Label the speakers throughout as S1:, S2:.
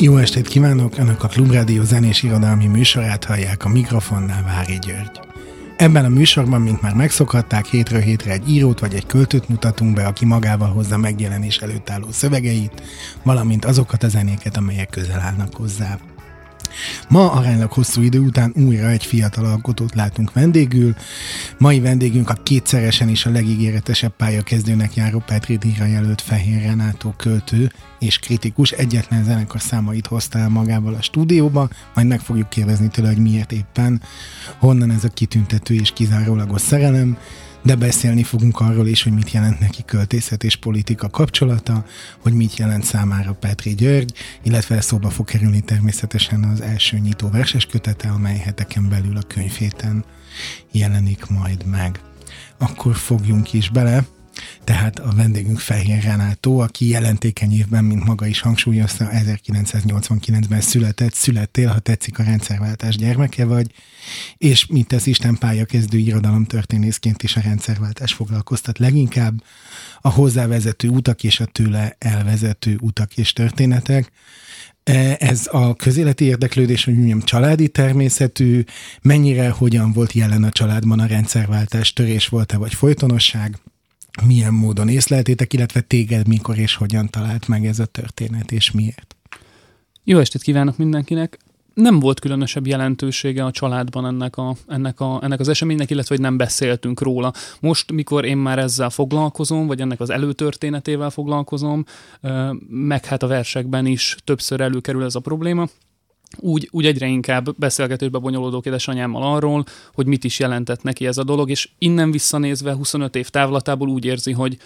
S1: Jó estét kívánok! Önök a Klubrádió zenés irodalmi műsorát hallják a mikrofonnál Vári György. Ebben a műsorban, mint már megszokhatták, hétről hétre egy írót vagy egy költőt mutatunk be, aki magával hozza megjelenés előtt álló szövegeit, valamint azokat a zenéket, amelyek közel állnak hozzá. Ma aránylag hosszú idő után újra egy fiatal alkotót látunk vendégül. Mai vendégünk a kétszeresen is a legígéretesebb pályakezdőnek járó Petri díjra jelölt Fehér Renátó költő és kritikus. Egyetlen zenekar számait hozta el magával a stúdióba, majd meg fogjuk kérdezni tőle, hogy miért éppen, honnan ez a kitüntető és kizárólagos szerelem, de beszélni fogunk arról is, hogy mit jelent neki költészet és politika kapcsolata, hogy mit jelent számára Petri György, illetve szóba fog kerülni természetesen az első nyitó verses kötete, amely heteken belül a könyvhéten jelenik majd meg. Akkor fogjunk is bele. Tehát a vendégünk Fehér Renátó, aki jelentékeny évben, mint maga is hangsúlyozta, 1989-ben született, születtél, ha tetszik a rendszerváltás gyermeke vagy, és mint az Isten pályakezdő irodalomtörténészként is a rendszerváltás foglalkoztat leginkább, a hozzávezető utak és a tőle elvezető utak és történetek. E, ez a közéleti érdeklődés, hogy mondjam, családi természetű, mennyire, hogyan volt jelen a családban a rendszerváltás, törés volt-e vagy folytonosság, milyen módon észleltétek, illetve téged mikor és hogyan talált meg ez a történet, és miért?
S2: Jó estét kívánok mindenkinek! Nem volt különösebb jelentősége a családban ennek, a, ennek, a, ennek az eseménynek, illetve hogy nem beszéltünk róla. Most, mikor én már ezzel foglalkozom, vagy ennek az előtörténetével foglalkozom, meg hát a versekben is többször előkerül ez a probléma, úgy, úgy egyre inkább beszélgetőbe bonyolódok édesanyámmal arról, hogy mit is jelentett neki ez a dolog, és innen visszanézve 25 év távlatából úgy érzi, hogy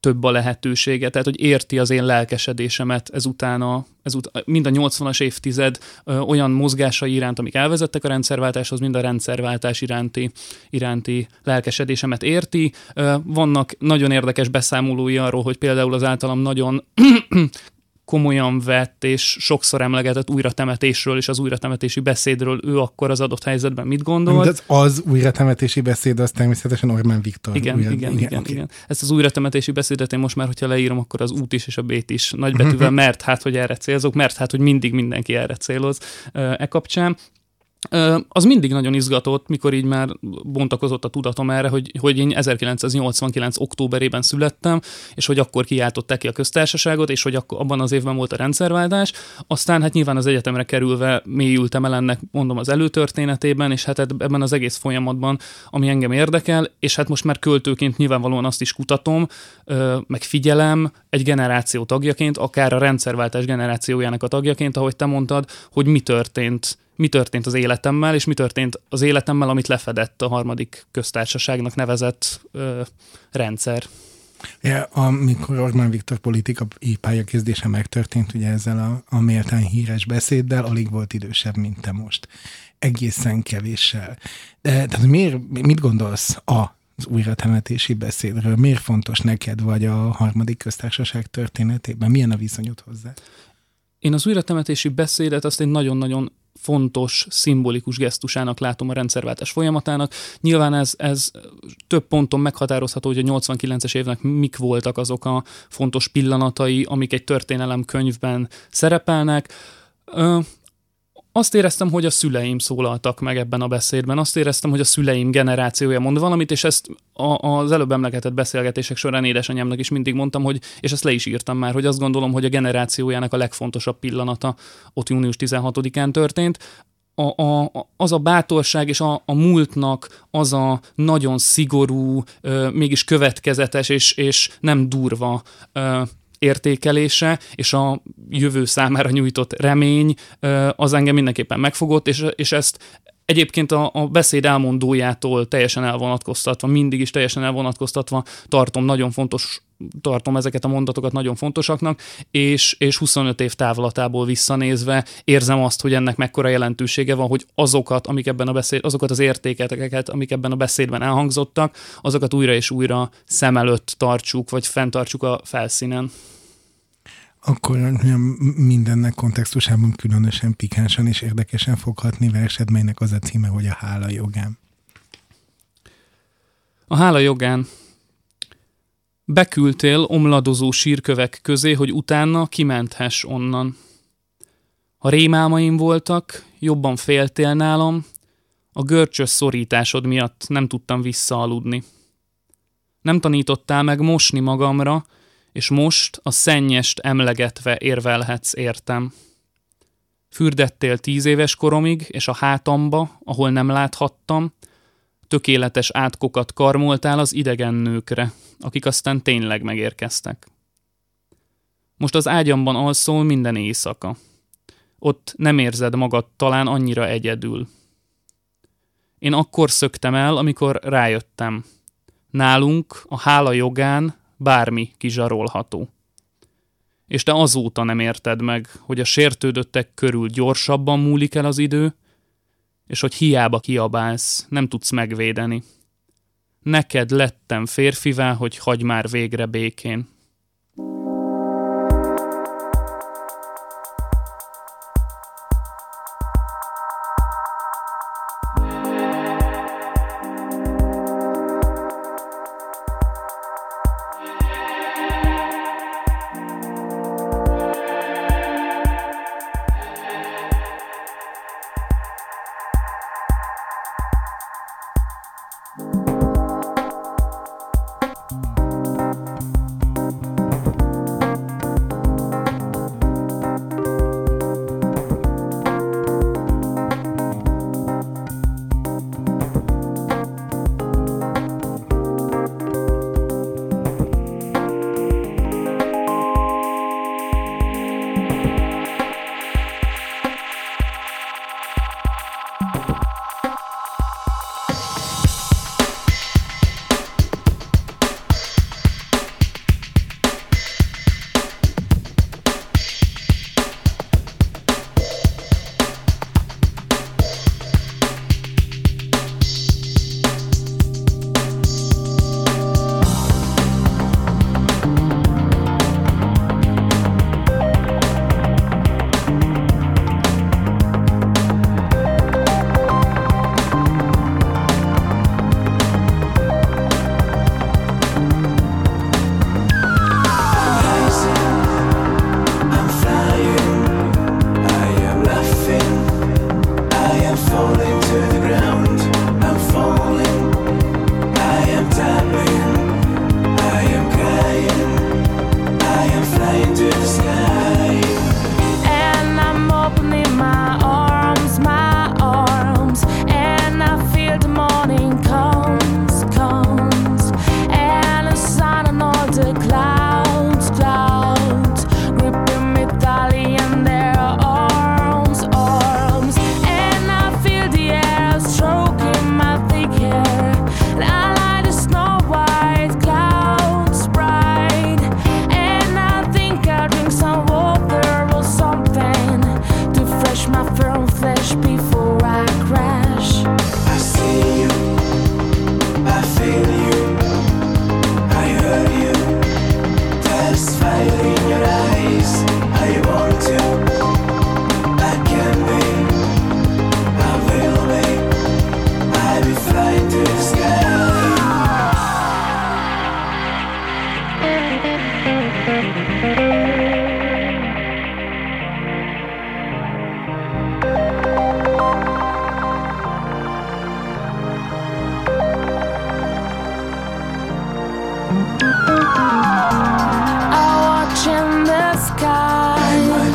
S2: több a lehetősége, tehát hogy érti az én lelkesedésemet ezután, a, ezután mind a 80-as évtized ö, olyan mozgásai iránt, amik elvezettek a rendszerváltáshoz, mind a rendszerváltás iránti, iránti lelkesedésemet érti. Ö, vannak nagyon érdekes beszámolói arról, hogy például az általam nagyon komolyan vett és sokszor emlegetett újratemetésről és az újratemetési beszédről ő akkor az adott helyzetben mit gondolt.
S1: Az, az újratemetési beszéd az természetesen Orbán Viktor.
S2: Igen,
S1: újra,
S2: igen, igen, igen, okay. igen. Ezt az újratemetési beszédet én most már, hogyha leírom, akkor az út is és a bét is nagybetűvel, mert hát, hogy erre célzok, mert hát, hogy mindig mindenki erre céloz e kapcsán az mindig nagyon izgatott, mikor így már bontakozott a tudatom erre, hogy, hogy én 1989. októberében születtem, és hogy akkor kiáltották ki a köztársaságot, és hogy akkor abban az évben volt a rendszerváltás. Aztán hát nyilván az egyetemre kerülve mélyültem el ennek, mondom, az előtörténetében, és hát ebben az egész folyamatban, ami engem érdekel, és hát most már költőként nyilvánvalóan azt is kutatom, meg figyelem egy generáció tagjaként, akár a rendszerváltás generációjának a tagjaként, ahogy te mondtad, hogy mi történt mi történt az életemmel, és mi történt az életemmel, amit lefedett a harmadik köztársaságnak nevezett ö, rendszer.
S1: Ja, amikor Orbán Viktor politikai pályakezdése megtörtént, ugye ezzel a, a méltán híres beszéddel, alig volt idősebb, mint te most. Egészen kevéssel. De tehát miért, mit gondolsz a az újratemetési beszédről? Miért fontos neked, vagy a harmadik köztársaság történetében? Milyen a viszonyod hozzá?
S2: Én az újratemetési beszédet azt egy nagyon-nagyon fontos, szimbolikus gesztusának látom a rendszerváltás folyamatának. Nyilván ez, ez több ponton meghatározható, hogy a 89-es évnek mik voltak azok a fontos pillanatai, amik egy történelem könyvben szerepelnek. Azt éreztem, hogy a szüleim szólaltak meg ebben a beszédben. Azt éreztem, hogy a szüleim generációja mond valamit, és ezt a, az előbb emlegetett beszélgetések során édesanyámnak is mindig mondtam, hogy, és ezt le is írtam már, hogy azt gondolom, hogy a generációjának a legfontosabb pillanata ott június 16-án történt. A, a, az a bátorság és a, a múltnak az a nagyon szigorú, ö, mégis következetes és, és nem durva ö, értékelése és a jövő számára nyújtott remény az engem mindenképpen megfogott, és, és ezt Egyébként a, a beszéd elmondójától teljesen elvonatkoztatva, mindig is teljesen elvonatkoztatva tartom. Nagyon fontos tartom ezeket a mondatokat nagyon fontosaknak, és, és 25 év távlatából visszanézve érzem azt, hogy ennek mekkora jelentősége van, hogy azokat, amik ebben a beszéd, azokat az értékeket, amik ebben a beszédben elhangzottak, azokat újra és újra szem előtt tartsuk, vagy fenntartsuk a felszínen
S1: akkor mindennek kontextusában különösen pikánsan és érdekesen foghatni versed, melynek az a címe, hogy a hála jogán.
S2: A hála jogán beküldtél omladozó sírkövek közé, hogy utána kimenthess onnan. Ha rémálmaim voltak, jobban féltél nálam, a görcsös szorításod miatt nem tudtam visszaaludni. Nem tanítottál meg mosni magamra, és most a szennyest emlegetve érvelhetsz értem. Fürdettél tíz éves koromig, és a hátamba, ahol nem láthattam, tökéletes átkokat karmoltál az idegen nőkre, akik aztán tényleg megérkeztek. Most az ágyamban alszol minden éjszaka. Ott nem érzed magad talán annyira egyedül. Én akkor szöktem el, amikor rájöttem. Nálunk, a hála jogán bármi kizsarolható. És te azóta nem érted meg, hogy a sértődöttek körül gyorsabban múlik el az idő, és hogy hiába kiabálsz, nem tudsz megvédeni. Neked lettem férfivá, hogy hagy már végre békén.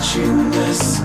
S2: watching this.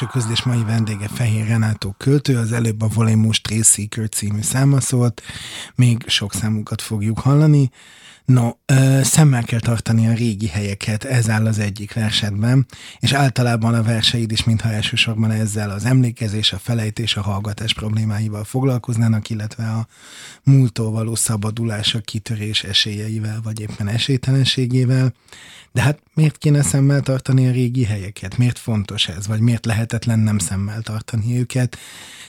S1: Belső közlés mai vendége Fehér Renátó költő, az előbb a Volumus Trace Seeker című száma szólt, még sok számukat fogjuk hallani. No, ö, szemmel kell tartani a régi helyeket, ez áll az egyik versetben, és általában a verseid is, mintha elsősorban ezzel az emlékezés, a felejtés, a hallgatás problémáival foglalkoznának, illetve a múltól való a kitörés esélyeivel, vagy éppen esélytelenségével. De hát miért kéne szemmel tartani a régi helyeket? Miért fontos ez? Vagy miért lehetetlen nem szemmel tartani őket?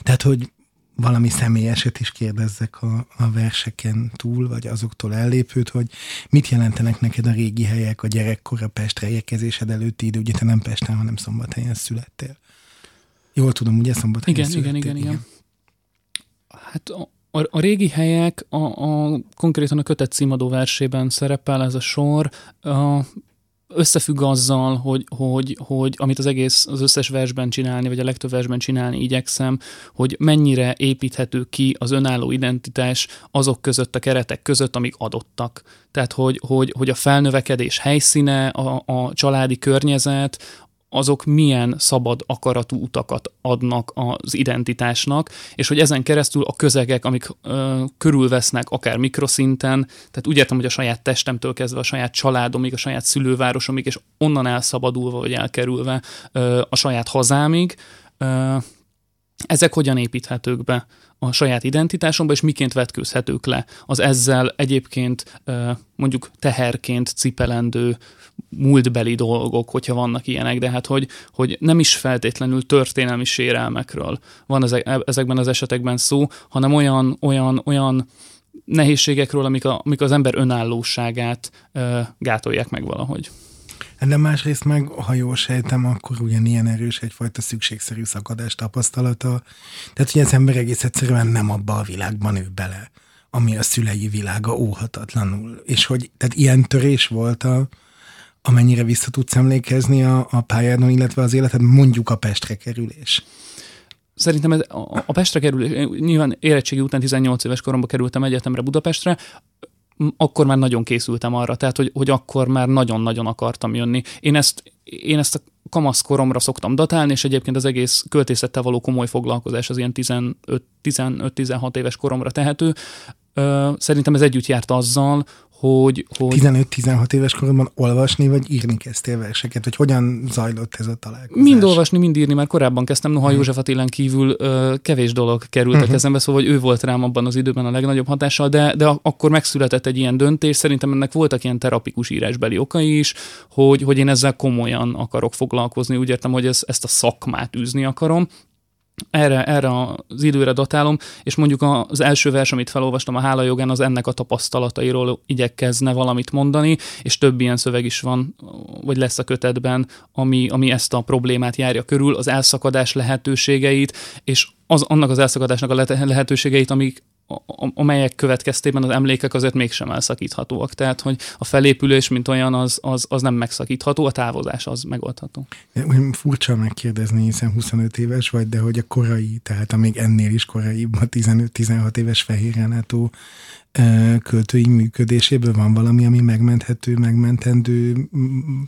S1: Tehát, hogy valami személyeset is kérdezzek a, a verseken túl, vagy azoktól ellépőt, hogy mit jelentenek neked a régi helyek, a gyerekkor, a Pestre érkezésed előtti idő, ugye te nem Pesten, hanem Szombathelyen születtél. Jól tudom, ugye Szombathelyen
S2: igen, születtél? Igen, igen, igen. Hát a, a, a régi helyek, a, a, konkrétan a kötet címadó versében szerepel ez a sor, a, összefügg azzal, hogy, hogy, hogy amit az egész, az összes versben csinálni, vagy a legtöbb versben csinálni igyekszem, hogy mennyire építhető ki az önálló identitás azok között, a keretek között, amik adottak. Tehát, hogy, hogy, hogy a felnövekedés helyszíne, a, a családi környezet, azok milyen szabad akaratú utakat adnak az identitásnak, és hogy ezen keresztül a közegek, amik ö, körülvesznek, akár mikroszinten, tehát úgy értem, hogy a saját testemtől kezdve a saját családomig, a saját szülővárosomig, és onnan elszabadulva vagy elkerülve ö, a saját hazámig, ö, ezek hogyan építhetők be a saját identitásomba, és miként vetkőzhetők le az ezzel egyébként mondjuk teherként cipelendő múltbeli dolgok, hogyha vannak ilyenek, de hát hogy, hogy nem is feltétlenül történelmi sérelmekről van ezek, ezekben az esetekben szó, hanem olyan, olyan, olyan nehézségekről, amik, a, amik az ember önállóságát ö, gátolják meg valahogy.
S1: De másrészt meg, ha jól sejtem, akkor ugyanilyen erős egyfajta szükségszerű szakadás tapasztalata. Tehát, hogy az ember egész egyszerűen nem abba a világban nő bele, ami a szülei világa óhatatlanul. És hogy, tehát ilyen törés volt a, amennyire vissza tudsz emlékezni a, a pályádon, illetve az életed, mondjuk a Pestre kerülés.
S2: Szerintem ez, a, a Pestre kerülés, nyilván érettségi után 18 éves koromban kerültem egyetemre Budapestre, akkor már nagyon készültem arra, tehát hogy, hogy akkor már nagyon-nagyon akartam jönni. Én ezt, én ezt a kamaszkoromra szoktam datálni, és egyébként az egész költészettel való komoly foglalkozás az ilyen 15-16 éves koromra tehető. Szerintem ez együtt járt azzal, hogy... hogy
S1: 15-16 éves korodban olvasni, vagy írni kezdtél verseket? Hogy hogyan zajlott ez a találkozás?
S2: Mind olvasni, mind írni, mert korábban kezdtem, noha hmm. József Attilán kívül ö, kevés dolog került hmm. a kezembe, szóval hogy ő volt rám abban az időben a legnagyobb hatással, de, de akkor megszületett egy ilyen döntés, szerintem ennek voltak ilyen terapikus írásbeli okai is, hogy, hogy én ezzel komolyan akarok foglalkozni, úgy értem, hogy ez, ezt a szakmát űzni akarom, erre, erre az időre datálom, és mondjuk az első vers, amit felolvastam a Hála jogán, az ennek a tapasztalatairól igyekezne valamit mondani, és több ilyen szöveg is van, vagy lesz a kötetben, ami, ami ezt a problémát járja körül, az elszakadás lehetőségeit, és az, annak az elszakadásnak a lehetőségeit, amik, amelyek következtében az emlékek azért mégsem elszakíthatóak. Tehát, hogy a felépülés, mint olyan, az, az, az nem megszakítható, a távozás az megoldható.
S1: Furcsa megkérdezni, hiszen 25 éves vagy, de hogy a korai, tehát a még ennél is korai, a 15-16 éves Fehér Renátó költői működéséből van valami, ami megmenthető, megmentendő,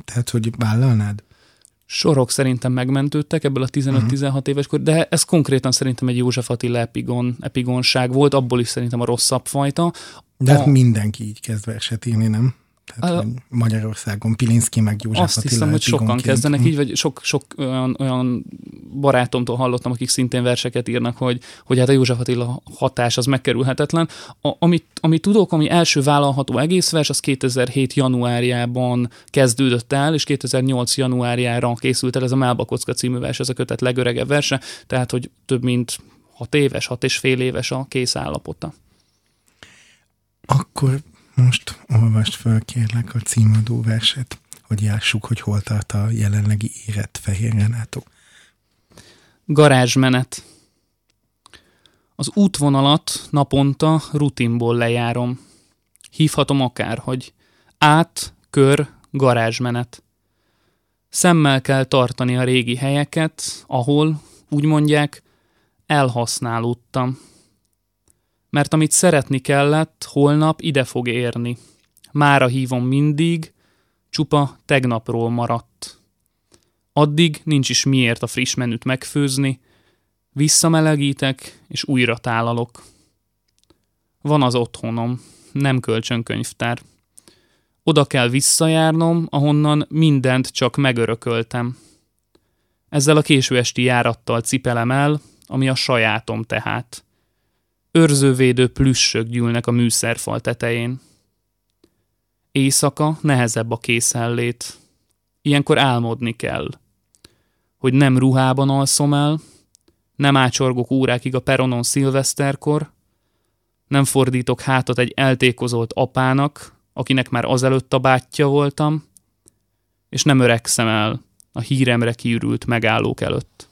S1: tehát hogy vállalnád?
S2: Sorok szerintem megmentődtek ebből a 15-16 uh-huh. éves kor, de ez konkrétan szerintem egy József Attila epigon, epigonság volt, abból is szerintem a rosszabb fajta.
S1: De hát a... mindenki így kezd verset írni, nem? Tehát, uh, Magyarországon Pilinszki meg József
S2: Azt Attila hiszem, hogy sokan kezdenek így, vagy sok, sok olyan, olyan barátomtól hallottam, akik szintén verseket írnak, hogy, hogy hát a József Attila hatás az megkerülhetetlen. A, amit, amit tudok, ami első vállalható egész vers, az 2007 januárjában kezdődött el, és 2008 januárjára készült el ez a Málba Kocka című vers, ez a kötet legöregebb verse, tehát hogy több mint hat éves, hat és fél éves a kész állapota.
S1: Akkor most olvast fel, kérlek, a címadó verset, hogy jássuk, hogy hol tart a jelenlegi érett Fehér Renátó.
S2: Garázsmenet. Az útvonalat naponta rutinból lejárom. Hívhatom akár, hogy át, kör, garázsmenet. Szemmel kell tartani a régi helyeket, ahol, úgy mondják, elhasználódtam mert amit szeretni kellett, holnap ide fog érni. Mára hívom mindig, csupa tegnapról maradt. Addig nincs is miért a friss menüt megfőzni, visszamelegítek és újra tálalok. Van az otthonom, nem kölcsönkönyvtár. Oda kell visszajárnom, ahonnan mindent csak megörököltem. Ezzel a késő esti járattal cipelem el, ami a sajátom tehát. Őrzővédő plüssök gyűlnek a műszerfal tetején. Éjszaka nehezebb a készellét. Ilyenkor álmodni kell. Hogy nem ruhában alszom el, nem ácsorgok órákig a peronon szilveszterkor, nem fordítok hátat egy eltékozolt apának, akinek már azelőtt a bátyja voltam, és nem öregszem el a híremre kiürült megállók előtt.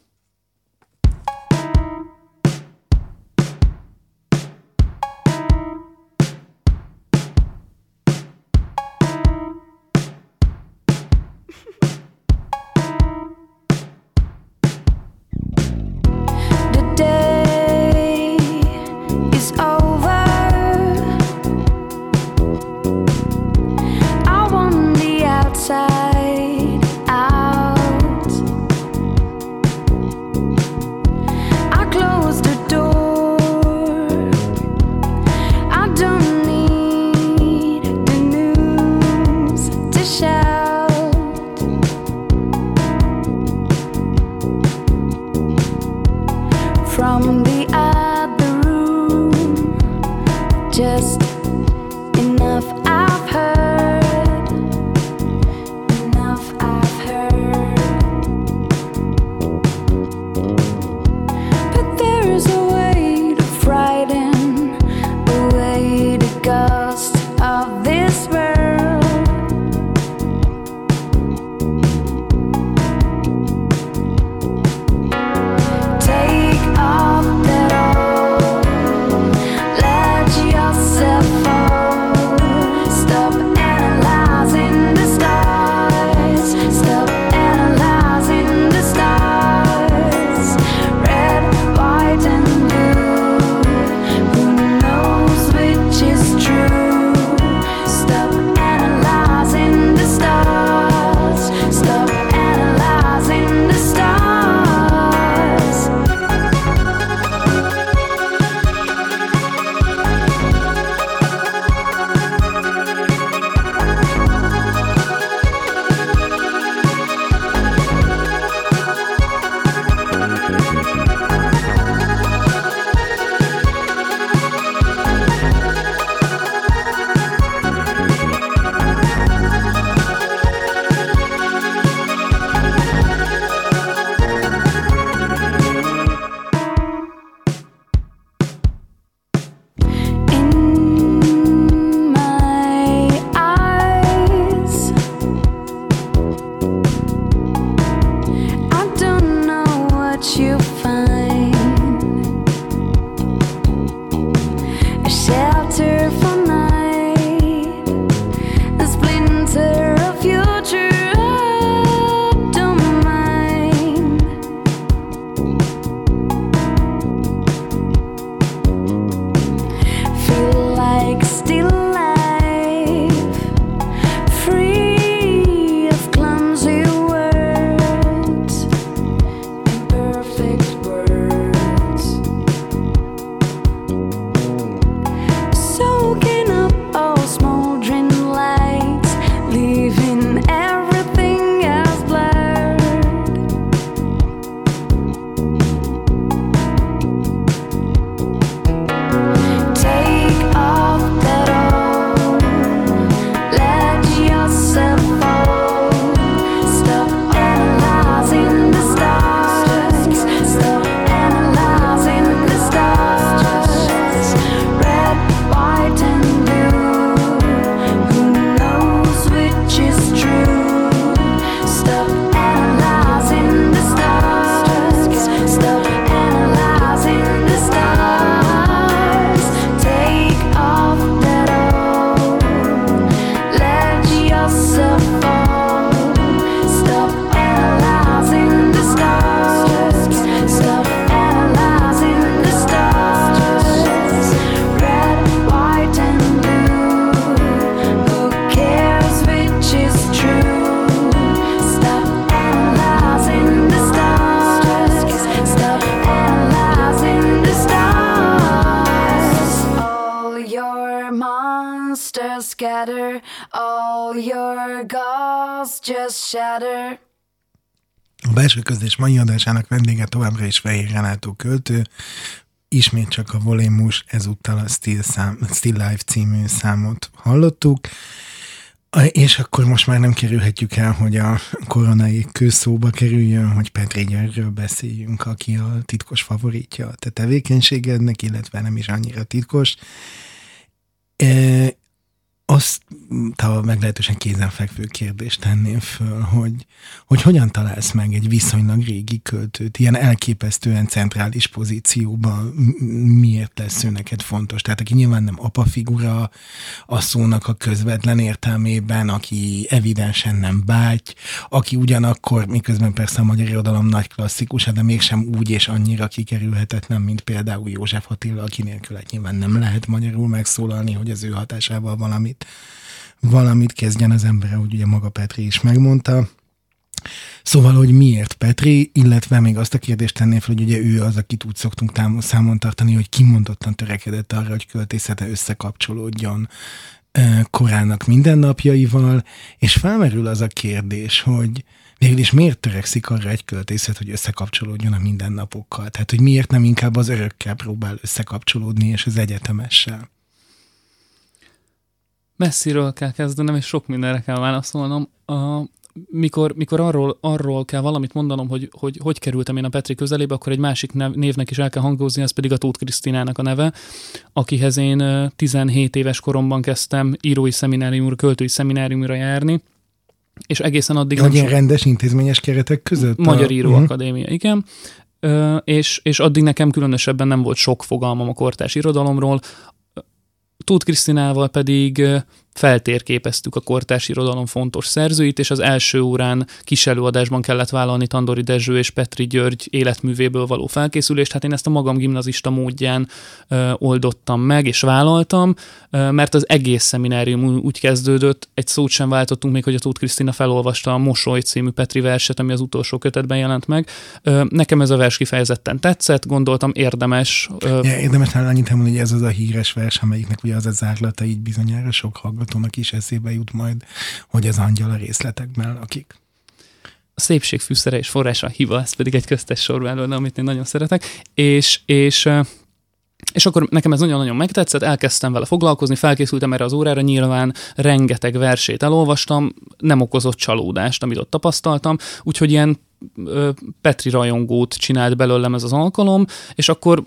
S1: Közlés mai adásának vendége továbbra is Fehér Renátó költő, ismét csak a Volémus, ezúttal a Still, szám, Still Life című számot hallottuk. És akkor most már nem kerülhetjük el, hogy a koronai közszóba kerüljön, hogy Petri Györgyről beszéljünk, aki a titkos favoritja a te tevékenységednek, illetve nem is annyira titkos. Azt ha meglehetősen kézenfekvő kérdést tenném föl, hogy, hogy hogyan találsz meg egy viszonylag régi költőt, ilyen elképesztően centrális pozícióban, miért lesz ő neked fontos? Tehát aki nyilván nem apa figura a szónak a közvetlen értelmében, aki evidensen nem báty, aki ugyanakkor, miközben persze a magyar irodalom nagy klasszikusa, de mégsem úgy és annyira kikerülhetetlen, mint például József Attila, aki nélkül hát nyilván nem lehet magyarul megszólalni, hogy az ő hatásával valamit valamit kezdjen az ember, ahogy ugye maga Petri is megmondta. Szóval, hogy miért Petri, illetve még azt a kérdést tenném fel, hogy ugye ő az, akit úgy szoktunk támos, számon tartani, hogy kimondottan törekedett arra, hogy költészete összekapcsolódjon korának mindennapjaival, és felmerül az a kérdés, hogy végül is miért törekszik arra egy költészet, hogy összekapcsolódjon a mindennapokkal? Tehát, hogy miért nem inkább az örökkel próbál összekapcsolódni, és az egyetemessel?
S2: Messziről kell kezdenem, és sok mindenre kell válaszolnom. A, mikor, mikor arról, arról kell valamit mondanom, hogy, hogy hogy kerültem én a Petri közelébe, akkor egy másik nev, névnek is el kell hangozni, ez pedig a Tóth Krisztinának a neve, akihez én 17 éves koromban kezdtem írói szemináriumra, költői szemináriumra járni, és egészen addig...
S1: Hogy ilyen rendes intézményes keretek között?
S2: Magyar Író uh-huh. Akadémia, igen. Ö, és, és addig nekem különösebben nem volt sok fogalmam a kortás irodalomról. Tóth Krisztinával pedig feltérképeztük a kortárs irodalom fontos szerzőit, és az első órán kis előadásban kellett vállalni Tandori Dezső és Petri György életművéből való felkészülést. Hát én ezt a magam gimnazista módján ö, oldottam meg, és vállaltam, ö, mert az egész szeminárium úgy kezdődött, egy szót sem váltottunk még, hogy a Tóth Krisztina felolvasta a Mosoly című Petri verset, ami az utolsó kötetben jelent meg. Ö, nekem ez a vers kifejezetten tetszett, gondoltam érdemes.
S1: Ö, ja, érdemes talán annyit elmondani, hogy ez az a híres vers, amelyiknek ugye az a zárlata így bizonyára sok hallgató hallgatónak is eszébe jut majd, hogy az angyal a részletekben lakik.
S2: A szépség fűszere és forrása a hiva, ez pedig egy köztes sorváló, amit én nagyon szeretek, és, és és akkor nekem ez nagyon-nagyon megtetszett, elkezdtem vele foglalkozni, felkészültem erre az órára, nyilván rengeteg versét elolvastam, nem okozott csalódást, amit ott tapasztaltam, úgyhogy ilyen Petri rajongót csinált belőlem ez az alkalom, és akkor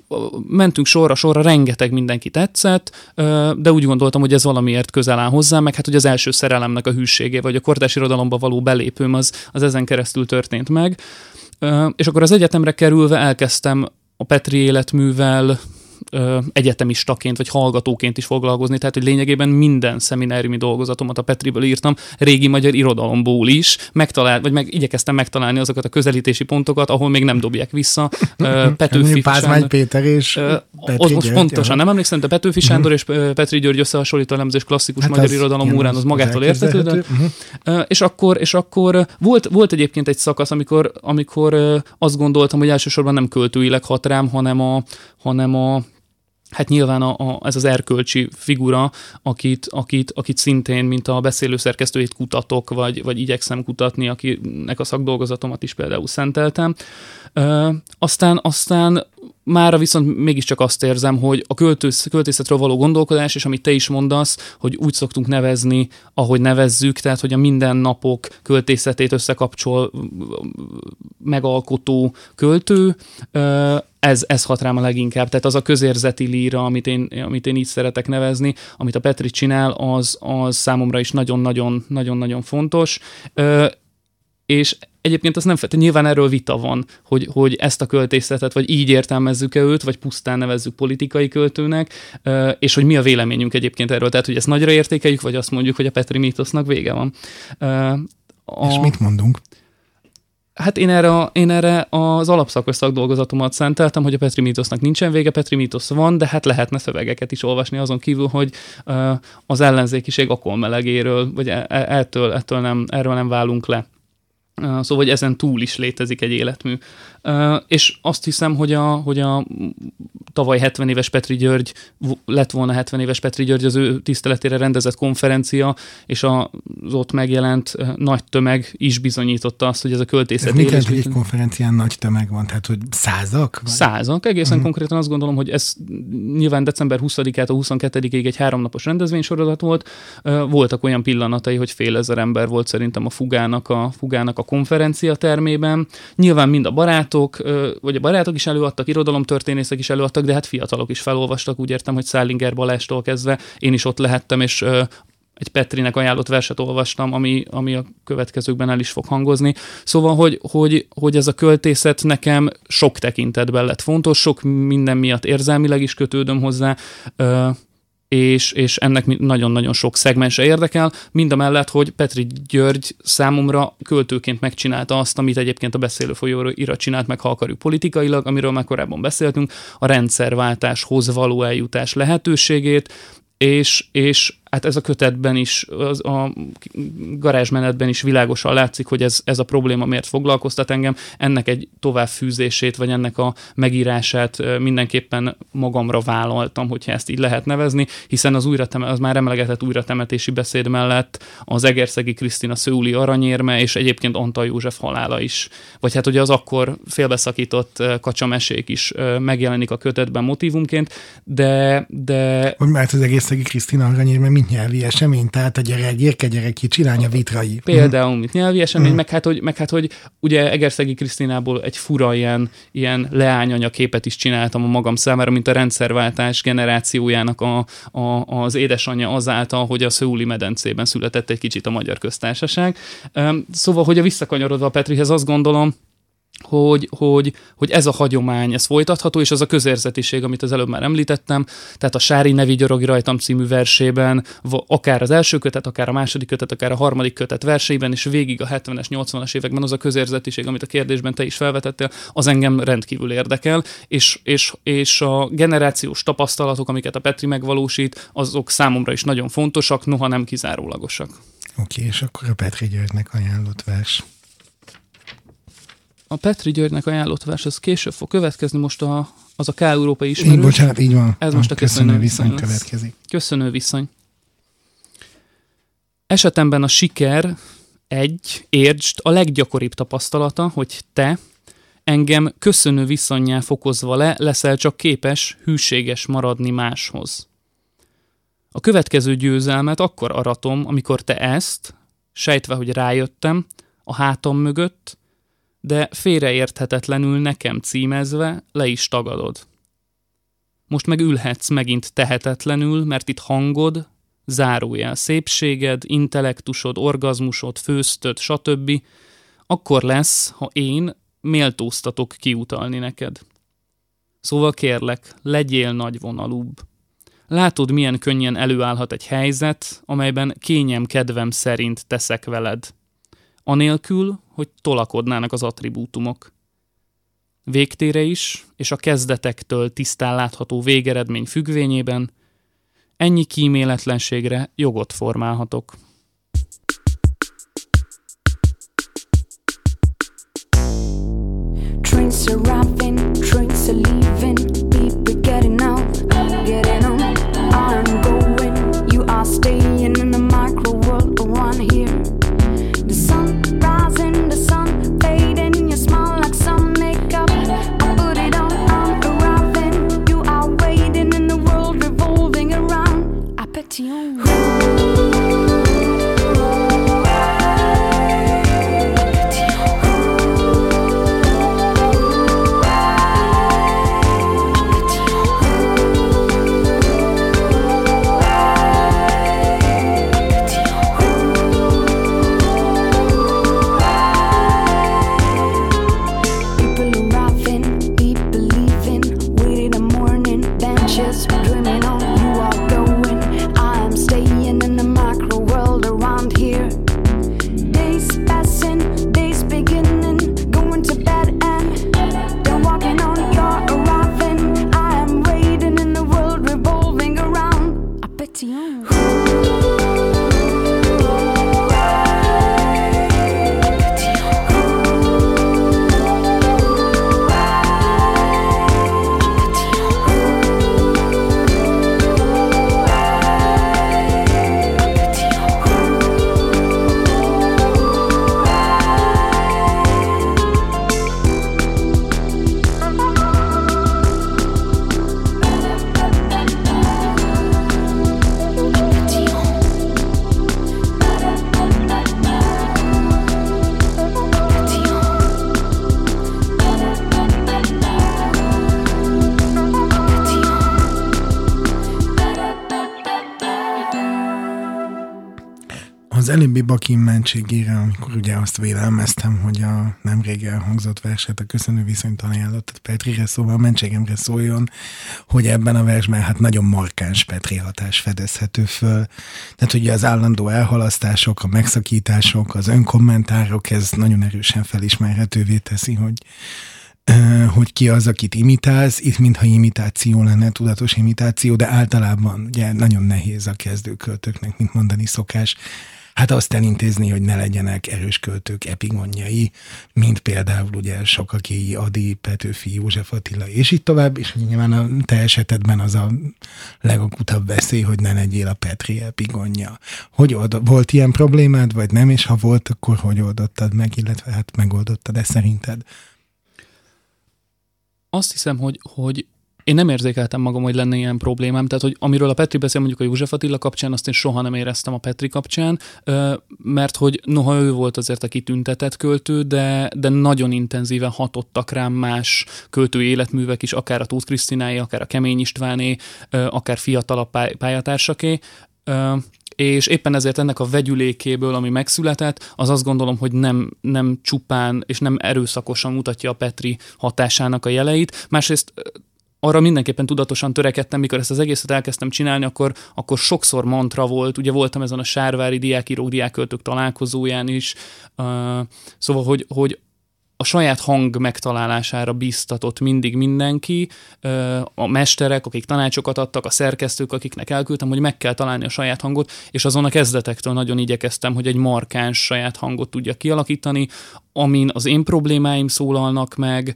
S2: mentünk sorra-sorra, rengeteg mindenki tetszett, de úgy gondoltam, hogy ez valamiért közel áll hozzá, meg hát hogy az első szerelemnek a hűségé, vagy a kortás irodalomba való belépőm az, az ezen keresztül történt meg. És akkor az egyetemre kerülve elkezdtem a Petri életművel, ö, egyetemistaként vagy hallgatóként is foglalkozni, tehát hogy lényegében minden szemináriumi dolgozatomat a Petriből írtam, régi magyar irodalomból is, megtalált, vagy meg igyekeztem megtalálni azokat a közelítési pontokat, ahol még nem dobják vissza. Ö,
S1: Petőfi Pázmány Péter és
S2: ö, Petri most pontosan nem emlékszem, de Petőfi Sándor uh-huh. és Petri György összehasonlító elemzés klasszikus hát magyar irodalom órán, az magától értetődött. Uh-huh. És akkor, és akkor volt, volt egyébként egy szakasz, amikor, amikor azt gondoltam, hogy elsősorban nem költőileg hat rám, hanem a, hanem a hát nyilván a, a, ez az erkölcsi figura, akit, akit, akit szintén, mint a beszélő szerkesztőjét kutatok, vagy, vagy igyekszem kutatni, akinek a szakdolgozatomat is például szenteltem. Ö, aztán, aztán Mára viszont mégiscsak azt érzem, hogy a költősz, költészetről való gondolkodás, és amit te is mondasz, hogy úgy szoktunk nevezni, ahogy nevezzük, tehát hogy a mindennapok költészetét összekapcsol megalkotó költő, ez, ez hat rám a leginkább. Tehát az a közérzeti líra, amit én, amit én így szeretek nevezni, amit a Petri csinál, az, az számomra is nagyon-nagyon-nagyon-nagyon fontos. És Egyébként az nem feltétlenül, nyilván erről vita van, hogy, hogy ezt a költészetet, vagy így értelmezzük-e őt, vagy pusztán nevezzük politikai költőnek, és hogy mi a véleményünk egyébként erről. Tehát, hogy ezt nagyra értékeljük, vagy azt mondjuk, hogy a Petri mítosznak vége van.
S1: A... És mit mondunk?
S2: Hát én erre, én erre az alapszakos szakdolgozatomat szenteltem, hogy a Petri mítosznak nincsen vége, Petri mítosz van, de hát lehetne szövegeket is olvasni azon kívül, hogy az ellenzékiség akolmelegéről, vagy e, e, ettől, ettől nem, erről nem válunk le. Szóval, hogy ezen túl is létezik egy életmű. És azt hiszem, hogy a, hogy a tavaly 70 éves Petri György lett volna 70 éves Petri György az ő tiszteletére rendezett konferencia, és az ott megjelent nagy tömeg is bizonyította azt, hogy ez a költészet. Ez
S1: mit jelent, hogy egy konferencián nagy tömeg van? Tehát, hogy százak?
S2: Vagy? Százak. Egészen uh-huh. konkrétan azt gondolom, hogy ez nyilván december 20-ától 22-ig egy háromnapos rendezvénysorozat volt. Voltak olyan pillanatai, hogy fél ezer ember volt szerintem a Fugának a, Fugának a konferencia termében. Nyilván mind a barátok, vagy a barátok is előadtak, irodalomtörténészek is előadtak, de hát fiatalok is felolvastak, úgy értem, hogy Szálinger Balástól kezdve én is ott lehettem, és egy Petrinek ajánlott verset olvastam, ami, ami a következőkben el is fog hangozni. Szóval, hogy, hogy, hogy ez a költészet nekem sok tekintetben lett fontos, sok minden miatt érzelmileg is kötődöm hozzá, és, és ennek nagyon-nagyon sok szegmense érdekel, mind a mellett, hogy Petri György számomra költőként megcsinálta azt, amit egyébként a beszélő folyóira csinált meg, ha akarjuk politikailag, amiről már korábban beszéltünk, a rendszerváltáshoz való eljutás lehetőségét, és, és hát ez a kötetben is, az, a garázsmenetben is világosan látszik, hogy ez, ez a probléma miért foglalkoztat engem. Ennek egy továbbfűzését, vagy ennek a megírását mindenképpen magamra vállaltam, hogyha ezt így lehet nevezni, hiszen az, újra az már emlegetett újratemetési beszéd mellett az Egerszegi Krisztina Szőuli aranyérme, és egyébként Antal József halála is, vagy hát ugye az akkor félbeszakított kacsamesék is megjelenik a kötetben motivumként, de... de...
S1: Mert az Egerszegi Krisztina aranyérme mint nyelvi esemény, tehát a gyerek, érke gyerek ki, csinálja vitrai.
S2: Például, mint nyelvi esemény, mm. meg, hát, hogy, meg hát, hogy ugye Egerszegi Krisztinából egy fura ilyen, ilyen leányanya képet is csináltam a magam számára, mint a rendszerváltás generációjának a, a, az édesanyja azáltal, hogy a Szőuli medencében született egy kicsit a Magyar Köztársaság. Szóval, hogy a visszakanyarodva a Petrihez azt gondolom, hogy, hogy, hogy ez a hagyomány, ez folytatható, és az a közérzetiség, amit az előbb már említettem, tehát a Sári nevi gyorogi rajtam című versében, akár az első kötet, akár a második kötet, akár a harmadik kötet verseiben, és végig a 70-es, 80-as években az a közérzetiség, amit a kérdésben te is felvetettél, az engem rendkívül érdekel, és, és, és a generációs tapasztalatok, amiket a Petri megvalósít, azok számomra is nagyon fontosak, noha nem kizárólagosak.
S1: Oké, okay, és akkor a Petri Györgynek ajánlott vers
S2: a Petri Györgynek ajánlott vers, az később fog következni, most a, az a K-európai ismerős. Így,
S1: bocsánat, így van.
S2: Ez most a köszönő, köszönő
S1: viszony, viszony következik.
S2: Köszönő viszony. Esetemben a siker egy, értsd, a leggyakoribb tapasztalata, hogy te engem köszönő viszonyjá fokozva le leszel csak képes hűséges maradni máshoz. A következő győzelmet akkor aratom, amikor te ezt, sejtve, hogy rájöttem, a hátam mögött, de félreérthetetlenül nekem címezve le is tagadod. Most meg ülhetsz megint tehetetlenül, mert itt hangod, zárójel szépséged, intellektusod, orgazmusod, főztöd, stb. Akkor lesz, ha én méltóztatok kiutalni neked. Szóval kérlek, legyél nagyvonalúbb. Látod, milyen könnyen előállhat egy helyzet, amelyben kényem kedvem szerint teszek veled anélkül, hogy tolakodnának az attribútumok. Végtére is, és a kezdetektől tisztán látható végeredmény függvényében ennyi kíméletlenségre jogot formálhatok. Trains arriving, trains are leaving, people getting out, getting on.
S1: Előbbi Bakim mentségére, amikor ugye azt vélelmeztem, hogy a nemrég elhangzott verset a köszönő viszonyt ajánlott Petrire, szóval a mentségemre szóljon, hogy ebben a versben hát nagyon markáns Petri hatás fedezhető föl. Tehát ugye az állandó elhalasztások, a megszakítások, az önkommentárok, ez nagyon erősen felismerhetővé teszi, hogy hogy ki az, akit imitálsz. Itt mintha imitáció lenne, tudatos imitáció, de általában ugye nagyon nehéz a kezdőköltőknek, mint mondani szokás, hát azt elintézni, hogy ne legyenek erős költők epigonjai, mint például ugye Sokakéi, Adi, Petőfi, József Attila, és így tovább, és nyilván a te esetedben az a legakutabb veszély, hogy ne legyél a Petri epigonja. Hogy old, volt ilyen problémád, vagy nem, és ha volt, akkor hogy oldottad meg, illetve hát megoldottad e szerinted?
S2: azt hiszem, hogy, hogy én nem érzékeltem magam, hogy lenne ilyen problémám. Tehát, hogy amiről a Petri beszél mondjuk a József Attila kapcsán, azt én soha nem éreztem a Petri kapcsán, mert hogy noha ő volt azért a kitüntetett költő, de, de nagyon intenzíven hatottak rám más költői életművek is, akár a Tóth Krisztináé, akár a Kemény Istváné, akár fiatalabb pályatársaké és éppen ezért ennek a vegyülékéből, ami megszületett, az azt gondolom, hogy nem, nem csupán és nem erőszakosan mutatja a Petri hatásának a jeleit. Másrészt arra mindenképpen tudatosan törekedtem, mikor ezt az egészet elkezdtem csinálni, akkor, akkor sokszor mantra volt, ugye voltam ezen a Sárvári diákírók, diáköltők találkozóján is, uh, szóval, hogy, hogy a saját hang megtalálására biztatott mindig mindenki, a mesterek, akik tanácsokat adtak, a szerkesztők, akiknek elküldtem, hogy meg kell találni a saját hangot, és azon a kezdetektől nagyon igyekeztem, hogy egy markáns saját hangot tudja kialakítani, amin az én problémáim szólalnak meg,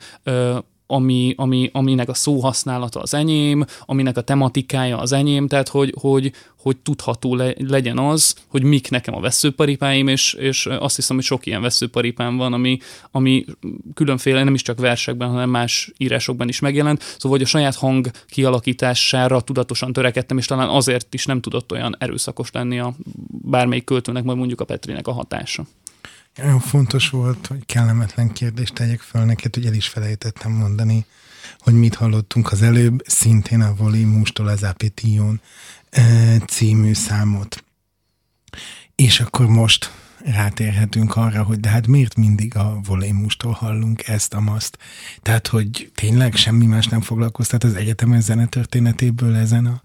S2: ami, ami, aminek a szóhasználata az enyém, aminek a tematikája az enyém, tehát hogy, hogy, hogy tudható le, legyen az, hogy mik nekem a veszőparipáim, és, és azt hiszem, hogy sok ilyen veszőparipám van, ami, ami különféle, nem is csak versekben, hanem más írásokban is megjelent, szóval hogy a saját hang kialakítására tudatosan törekedtem, és talán azért is nem tudott olyan erőszakos lenni a bármelyik költőnek, majd mondjuk a Petrinek a hatása.
S1: Nagyon fontos volt, hogy kellemetlen kérdést tegyek fel neked, hogy el is felejtettem mondani, hogy mit hallottunk az előbb, szintén a Volimustól az Apetillon e, című számot. És akkor most rátérhetünk arra, hogy de hát miért mindig a volémustól hallunk ezt, amaszt. Tehát, hogy tényleg semmi más nem foglalkoztat az egyetemes zenetörténetéből ezen a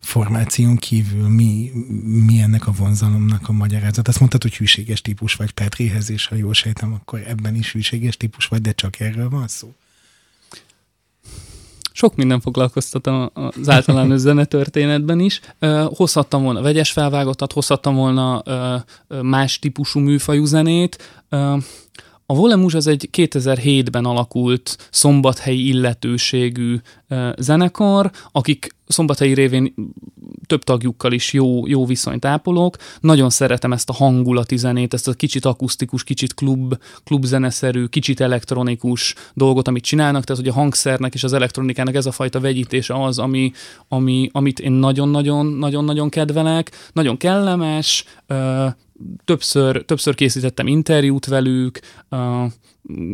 S1: formáción kívül mi, mi ennek a vonzalomnak a magyarázat? Azt mondtad, hogy hűséges típus vagy Petrihez, és ha jól sejtem, akkor ebben is hűséges típus vagy, de csak erről van szó?
S2: sok minden foglalkoztat az általános zenetörténetben is. Hozhattam volna vegyes felvágottat, hozhattam volna más típusú műfajú zenét. A Volemus az egy 2007-ben alakult szombathelyi illetőségű zenekar, akik szombathelyi révén több tagjukkal is jó, jó viszonyt ápolok. Nagyon szeretem ezt a hangulati zenét, ezt a kicsit akusztikus, kicsit klub, klubzeneszerű, kicsit elektronikus dolgot, amit csinálnak, tehát hogy a hangszernek és az elektronikának ez a fajta vegyítése az, ami, ami, amit én nagyon-nagyon-nagyon-nagyon kedvelek, nagyon kellemes, többször, többször készítettem interjút velük,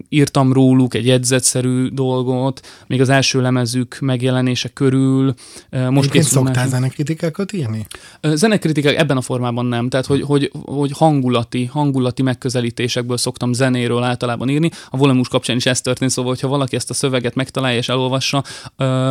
S2: írtam róluk egy jegyzetszerű dolgot, még az első lemezük megjelenése körül.
S1: Most Egyébként szoktál más... zenekritikákat írni?
S2: Zenekritikák ebben a formában nem, tehát hogy, hogy, hogy hangulati, hangulati megközelítésekből szoktam zenéről általában írni. A Volemus kapcsán is ez történt, szóval, hogyha valaki ezt a szöveget megtalálja és elolvassa,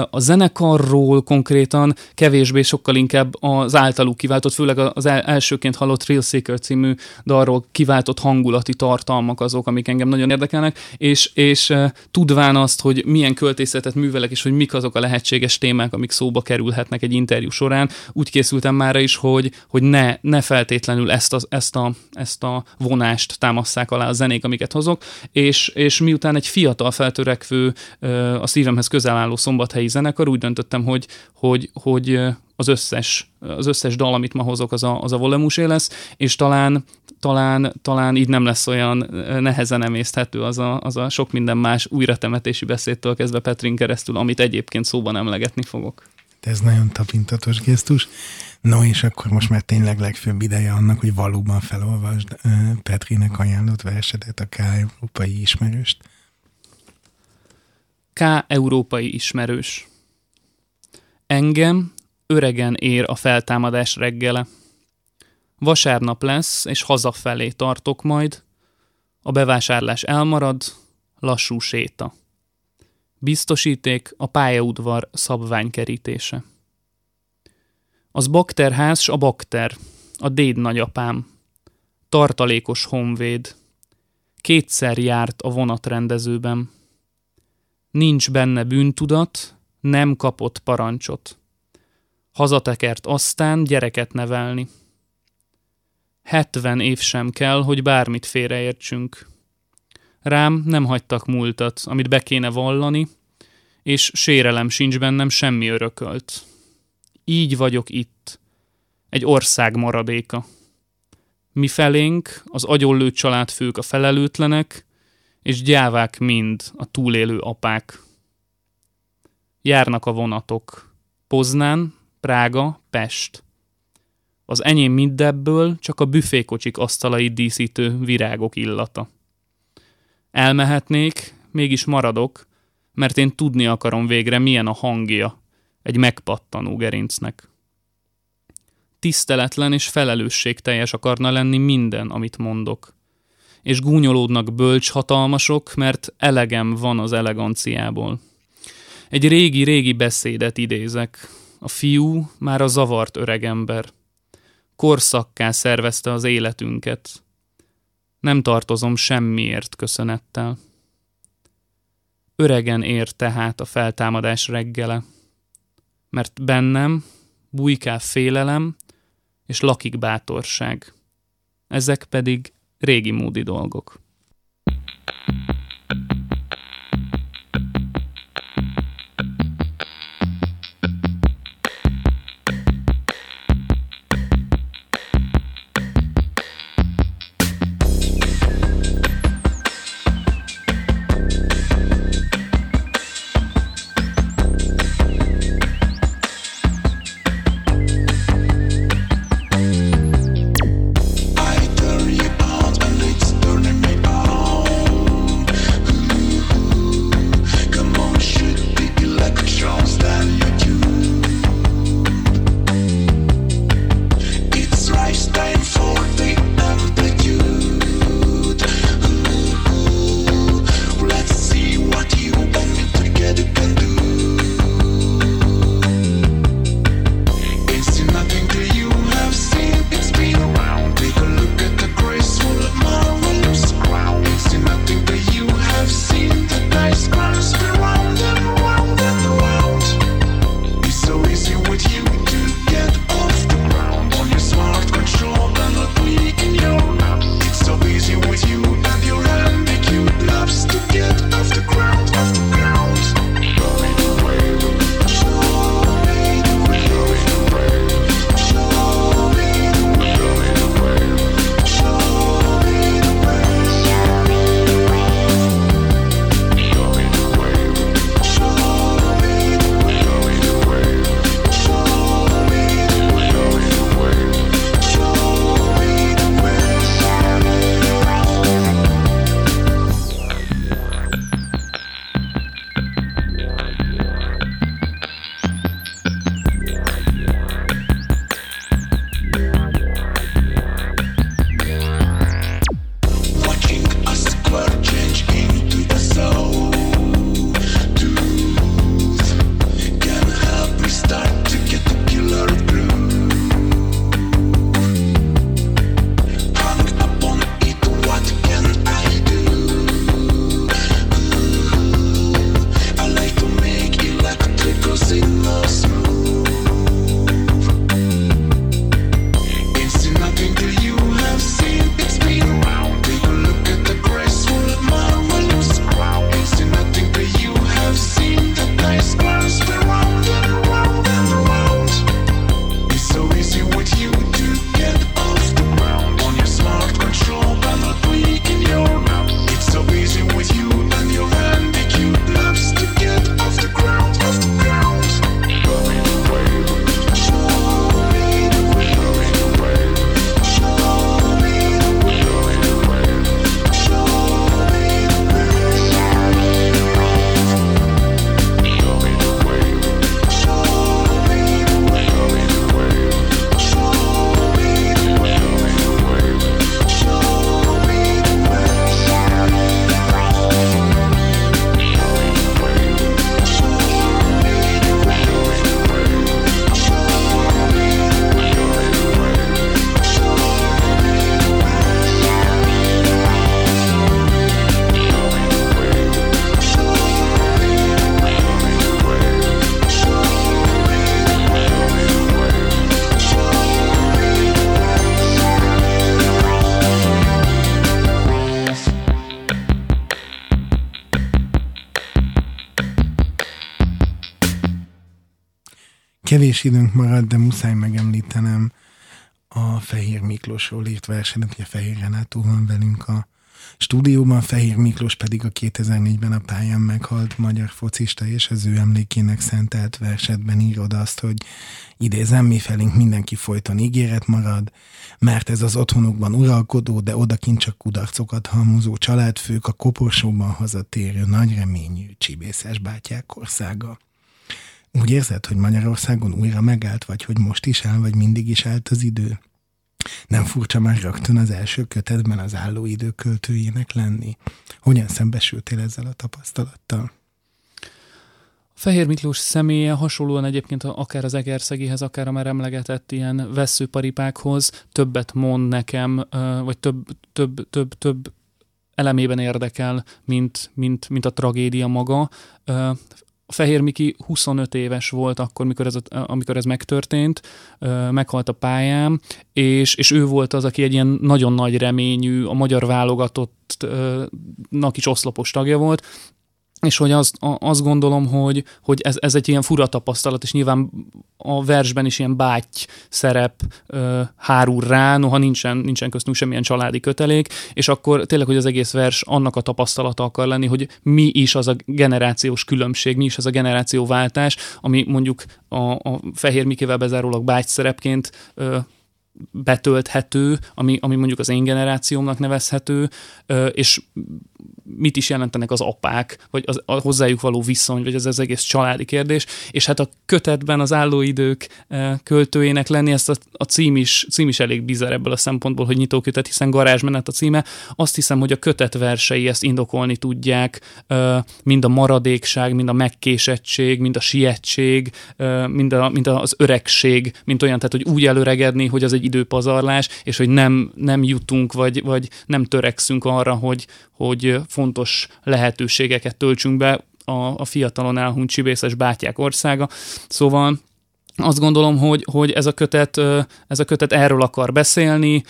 S2: a zenekarról konkrétan kevésbé, sokkal inkább az általuk kiváltott, főleg az elsőként hallott Thrill Seeker című dalról kiváltott hangulati tartalmak azok, amik engem nagyon érdekel érdekelnek, és, és tudván azt, hogy milyen költészetet művelek, és hogy mik azok a lehetséges témák, amik szóba kerülhetnek egy interjú során, úgy készültem már is, hogy, hogy ne, ne feltétlenül ezt a, ezt, a, ezt a vonást támasszák alá a zenék, amiket hozok, és, és miután egy fiatal feltörekvő, a szívemhez közel álló szombathelyi zenekar, úgy döntöttem, hogy, hogy, hogy az összes, az összes dal, amit ma hozok, az a, az a volemusé lesz, és talán, talán, talán így nem lesz olyan nehezen emészthető az a, az a sok minden más újratemetési beszédtől kezdve Petrin keresztül, amit egyébként szóban emlegetni fogok.
S1: Ez nagyon tapintatos gesztus. No, és akkor most már tényleg legfőbb ideje annak, hogy valóban felolvasd Petrinek ajánlott versedet, a K. Európai Ismerőst.
S2: K. Európai Ismerős. Engem öregen ér a feltámadás reggele. Vasárnap lesz, és hazafelé tartok majd. A bevásárlás elmarad, lassú séta. Biztosíték a pályaudvar szabványkerítése. Az bakterház s a bakter, a déd nagyapám. Tartalékos honvéd. Kétszer járt a vonatrendezőben. Nincs benne bűntudat, nem kapott parancsot. Hazatekert aztán gyereket nevelni. Hetven év sem kell, hogy bármit félreértsünk. Rám nem hagytak múltat, amit be kéne vallani, és sérelem sincs bennem semmi örökölt. Így vagyok itt, egy ország maradéka. Mi felénk az agyollő családfők a felelőtlenek, és gyávák mind a túlélő apák. Járnak a vonatok. Poznán, Prága, Pest. Az enyém mindebből csak a büfékocsik asztalai díszítő virágok illata. Elmehetnék, mégis maradok, mert én tudni akarom végre, milyen a hangja egy megpattanó gerincnek. Tiszteletlen és felelősségteljes akarna lenni minden, amit mondok. És gúnyolódnak bölcs hatalmasok, mert elegem van az eleganciából. Egy régi-régi beszédet idézek. A fiú már a zavart öregember. Korszakká szervezte az életünket. Nem tartozom semmiért köszönettel. Öregen ér tehát a feltámadás reggele, mert bennem bujkál félelem, és lakik bátorság. Ezek pedig régi módi dolgok.
S3: Turn you
S1: kevés időnk marad, de muszáj megemlítenem a Fehér Miklósról írt versenyt, ugye Fehér Renátó van velünk a stúdióban, Fehér Miklós pedig a 2004-ben a pályán meghalt magyar focista, és az ő emlékének szentelt versetben írod azt, hogy idézem, mi felénk mindenki folyton ígéret marad, mert ez az otthonukban uralkodó, de odakint csak kudarcokat halmozó családfők a koporsóban hazatérő nagy reményű csibészes bátyák országa. Úgy érzed, hogy Magyarországon újra megállt, vagy hogy most is áll, vagy mindig is állt az idő? Nem furcsa már rögtön az első kötetben az álló idő költőjének lenni? Hogyan szembesültél ezzel a tapasztalattal?
S2: Fehér Miklós személye hasonlóan egyébként akár az Egerszegihez, akár a már emlegetett ilyen veszőparipákhoz többet mond nekem, vagy több, több, több, több elemében érdekel, mint, mint, mint a tragédia maga. A Fehér Miki 25 éves volt akkor, mikor ez, amikor ez megtörtént, meghalt a pályám, és, és ő volt az, aki egy ilyen nagyon nagy reményű, a magyar válogatottnak is oszlopos tagja volt, és hogy azt, azt gondolom, hogy, hogy ez, ez egy ilyen fura tapasztalat, és nyilván a versben is ilyen báty szerep ö, hárul rá, noha nincsen, nincsen köztünk semmilyen családi kötelék, és akkor tényleg, hogy az egész vers annak a tapasztalata akar lenni, hogy mi is az a generációs különbség, mi is az a generációváltás, ami mondjuk a, a Fehér Mikével bezárólag báty szerepként ö, betölthető, ami, ami mondjuk az én generációmnak nevezhető, és mit is jelentenek az apák, vagy az, a hozzájuk való viszony, vagy ez az egész családi kérdés, és hát a kötetben az állóidők költőjének lenni, ezt a, a cím, is, cím is elég bizarr ebből a szempontból, hogy nyitókötet, hiszen garázsmenet a címe. Azt hiszem, hogy a kötet versei ezt indokolni tudják, mind a maradékság, mind a megkésettség, mind a sietség, mind, a, mind az öregség, mint olyan, tehát hogy úgy előregedni, hogy az egy időpazarlás, és hogy nem, nem jutunk, vagy, vagy nem törekszünk arra, hogy, hogy fontos lehetőségeket töltsünk be a, a fiatalon elhunyt csibészes bátyák országa. Szóval azt gondolom, hogy, hogy ez, a kötet, ez a kötet erről akar beszélni,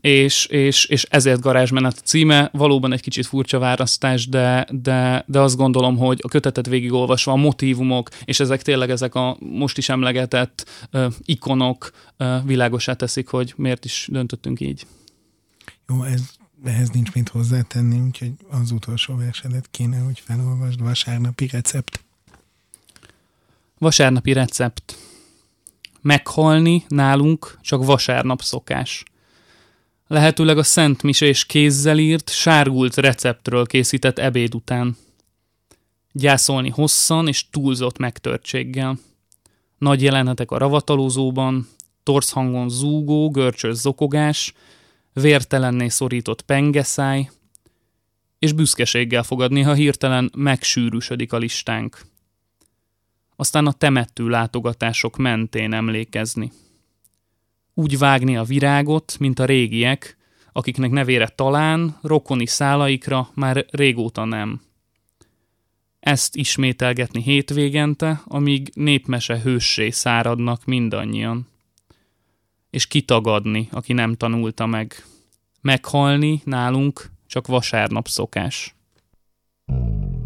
S2: és, és, és ezért garázsmenet címe, valóban egy kicsit furcsa választás, de, de, de azt gondolom, hogy a kötetet végigolvasva a motívumok, és ezek tényleg ezek a most is emlegetett ikonok világosá teszik, hogy miért is döntöttünk így.
S1: Jó, ez ehhez nincs mit hozzátenni, úgyhogy az utolsó versedet kéne, hogy felolvasd. Vasárnapi recept.
S2: Vasárnapi recept. Meghalni nálunk csak vasárnap szokás. Lehetőleg a Szent és kézzel írt, sárgult receptről készített ebéd után. Gyászolni hosszan és túlzott megtörtséggel. Nagy jelenetek a ravatalozóban, torsz hangon zúgó, görcsös zokogás, vértelenné szorított pengeszáj, és büszkeséggel fogadni, ha hirtelen megsűrűsödik a listánk. Aztán a temető látogatások mentén emlékezni. Úgy vágni a virágot, mint a régiek, akiknek nevére talán, rokoni szálaikra már régóta nem. Ezt ismételgetni hétvégente, amíg népmese hőssé száradnak mindannyian és kitagadni, aki nem tanulta meg. Meghalni nálunk csak vasárnap szokás.
S4: for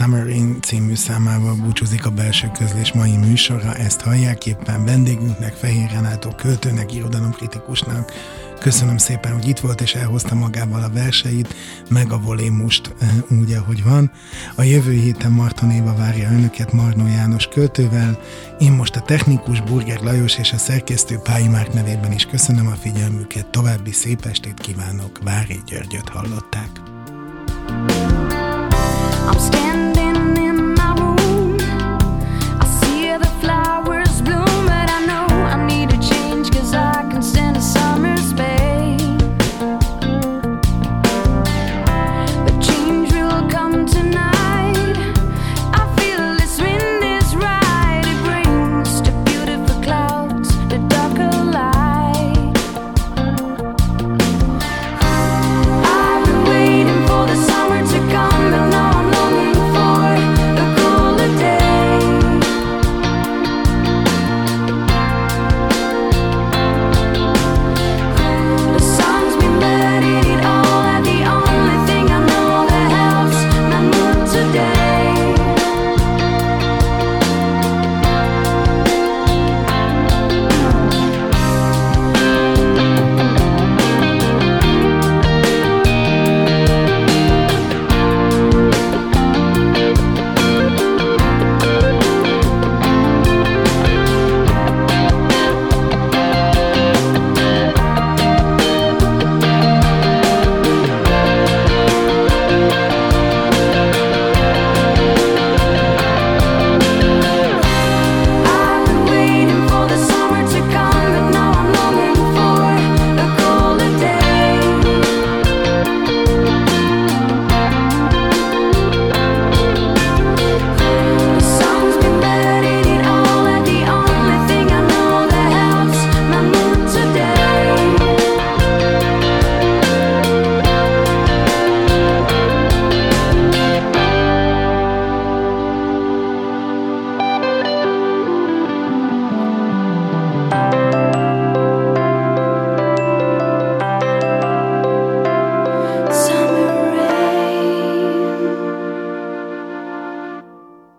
S1: Summer In című számával búcsúzik a belső közlés mai műsora. Ezt hallják éppen vendégünknek, Fehér Renátó költőnek, irodalomkritikusnak. Köszönöm szépen, hogy itt volt és elhozta magával a verseit, meg a volémust eh, úgy, ahogy van. A jövő héten Marton Éva várja önöket Marnó János költővel. Én most a technikus Burger Lajos és a szerkesztő Pályi Márk nevében is köszönöm a figyelmüket. További szép estét kívánok. Vári Györgyöt hallották. thank you